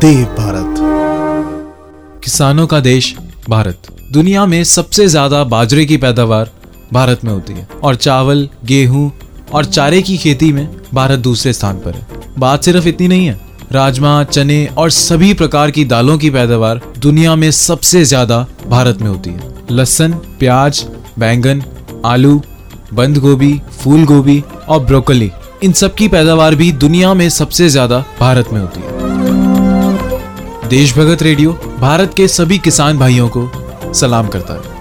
देव भारत। किसानों का देश भारत। दुनिया में सबसे ज़्यादा बाजरे की पैदावार भारत में होती है। और चावल, गेहूँ और चारे की खेती में भारत दूसरे स्थान पर है। बात सिर्फ़ इतनी नहीं है। राजमा, चने और सभी प्रकार की दालों की पैदावार दुनिया में सबसे ज़्यादा भारत में होती है। लहसुन, प्याज, बैंगन, आलू बंद गोभी फूल गोभी और ब्रोकली, इन सब की पैदावार भी दुनिया में सबसे ज़्यादा भारत में होती है। देशभगत रेडियो भारत के सभी किसान भाइयों को सलाम करता है।